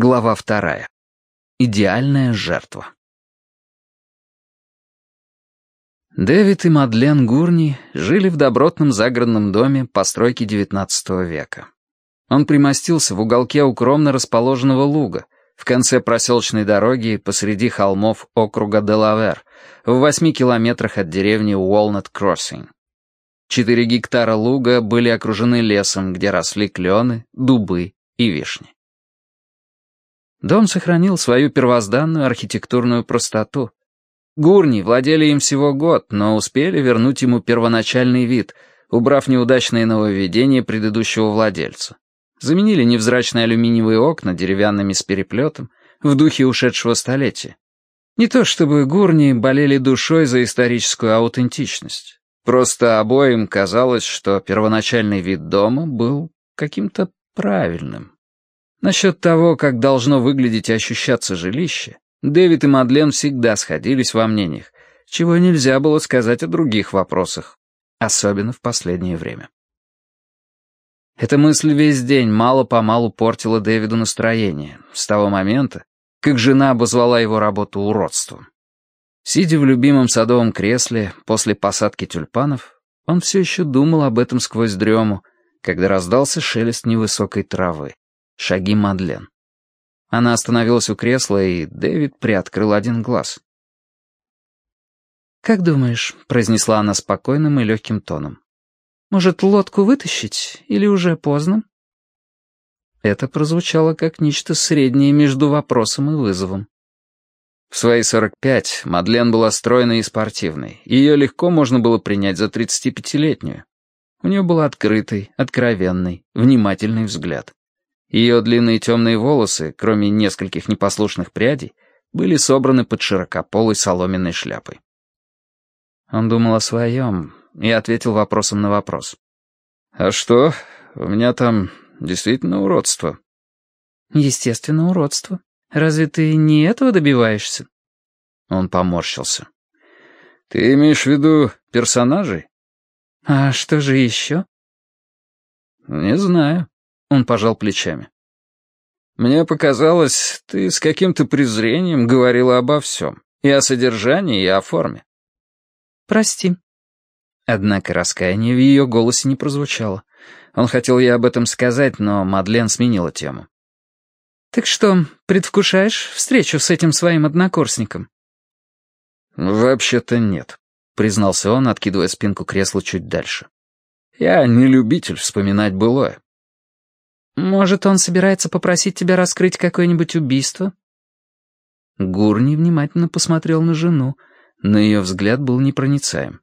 Глава вторая. Идеальная жертва. Дэвид и Мадлен Гурни жили в добротном загородном доме постройки XIX века. Он примостился в уголке укромно расположенного луга, в конце проселочной дороги посреди холмов округа Делавер, в восьми километрах от деревни Уолнет Кроссинг. Четыре гектара луга были окружены лесом, где росли клены, дубы и вишни. Дом сохранил свою первозданную архитектурную простоту. Гурни владели им всего год, но успели вернуть ему первоначальный вид, убрав неудачные нововведения предыдущего владельца. Заменили невзрачные алюминиевые окна деревянными с переплетом в духе ушедшего столетия. Не то чтобы Гурни болели душой за историческую аутентичность. Просто обоим казалось, что первоначальный вид дома был каким-то правильным. Насчет того, как должно выглядеть и ощущаться жилище, Дэвид и Мадлен всегда сходились во мнениях, чего нельзя было сказать о других вопросах, особенно в последнее время. Эта мысль весь день мало-помалу портила Дэвиду настроение, с того момента, как жена обозвала его работу уродством. Сидя в любимом садовом кресле после посадки тюльпанов, он все еще думал об этом сквозь дрему, когда раздался шелест невысокой травы. Шаги Мадлен. Она остановилась у кресла, и Дэвид приоткрыл один глаз. «Как думаешь?» — произнесла она спокойным и легким тоном. «Может, лодку вытащить? Или уже поздно?» Это прозвучало как нечто среднее между вопросом и вызовом. В свои 45 Мадлен была стройной и спортивной. Ее легко можно было принять за 35-летнюю. У нее был открытый, откровенный, внимательный взгляд. Ее длинные темные волосы, кроме нескольких непослушных прядей, были собраны под широкополой соломенной шляпой. Он думал о своем и ответил вопросом на вопрос. «А что? У меня там действительно уродство». «Естественно, уродство. Разве ты не этого добиваешься?» Он поморщился. «Ты имеешь в виду персонажей?» «А что же еще?» «Не знаю. Он пожал плечами. «Мне показалось, ты с каким-то презрением говорила обо всем. И о содержании, и о форме». «Прости». Однако раскаяние в ее голосе не прозвучало. Он хотел ей об этом сказать, но Мадлен сменила тему. «Так что, предвкушаешь встречу с этим своим однокурсником?» «Вообще-то нет», — признался он, откидывая спинку кресла чуть дальше. «Я не любитель вспоминать былое. «Может, он собирается попросить тебя раскрыть какое-нибудь убийство?» Гурни внимательно посмотрел на жену, но ее взгляд был непроницаем.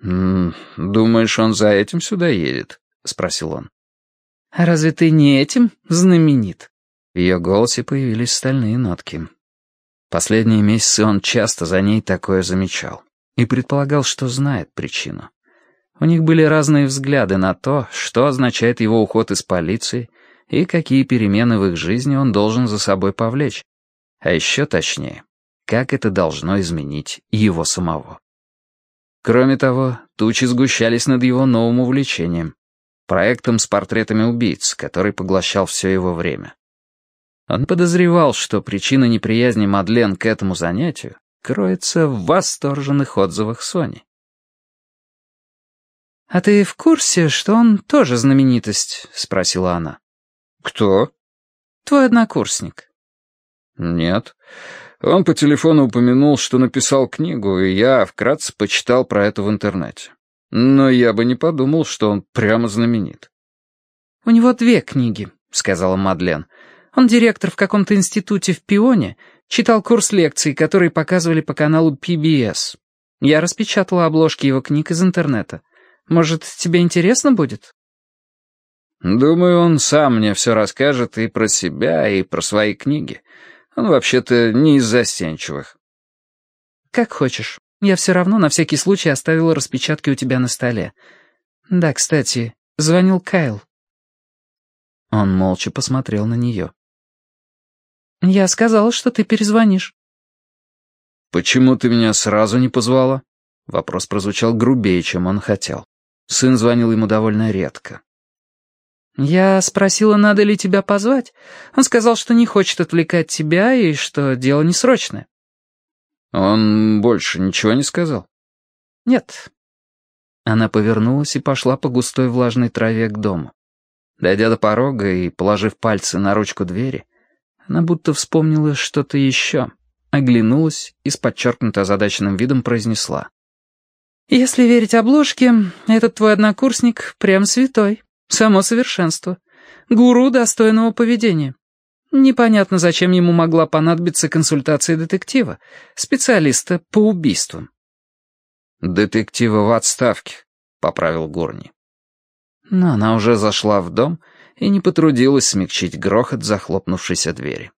«Думаешь, он за этим сюда едет?» — спросил он. «А разве ты не этим знаменит?» В ее голосе появились стальные нотки. Последние месяцы он часто за ней такое замечал и предполагал, что знает причину. У них были разные взгляды на то, что означает его уход из полиции и какие перемены в их жизни он должен за собой повлечь. А еще точнее, как это должно изменить его самого. Кроме того, тучи сгущались над его новым увлечением — проектом с портретами убийц, который поглощал все его время. Он подозревал, что причина неприязни Мадлен к этому занятию кроется в восторженных отзывах Сони. «А ты в курсе, что он тоже знаменитость?» — спросила она. «Кто?» «Твой однокурсник». «Нет. Он по телефону упомянул, что написал книгу, и я вкратце почитал про это в интернете. Но я бы не подумал, что он прямо знаменит». «У него две книги», — сказала Мадлен. «Он директор в каком-то институте в Пионе, читал курс лекций, которые показывали по каналу PBS. Я распечатала обложки его книг из интернета. Может, тебе интересно будет?» «Думаю, он сам мне все расскажет и про себя, и про свои книги. Он вообще-то не из застенчивых». «Как хочешь. Я все равно на всякий случай оставила распечатки у тебя на столе. Да, кстати, звонил Кайл». Он молча посмотрел на нее. «Я сказала, что ты перезвонишь». «Почему ты меня сразу не позвала?» Вопрос прозвучал грубее, чем он хотел. Сын звонил ему довольно редко. «Я спросила, надо ли тебя позвать. Он сказал, что не хочет отвлекать тебя и что дело не срочное». «Он больше ничего не сказал?» «Нет». Она повернулась и пошла по густой влажной траве к дому. Дойдя до порога и положив пальцы на ручку двери, она будто вспомнила что-то еще, оглянулась и с подчеркнуто озадаченным видом произнесла. «Если верить обложке, этот твой однокурсник прям святой». Само совершенство. Гуру достойного поведения. Непонятно, зачем ему могла понадобиться консультация детектива, специалиста по убийствам. «Детектива в отставке», — поправил Горни. Но она уже зашла в дом и не потрудилась смягчить грохот захлопнувшейся двери.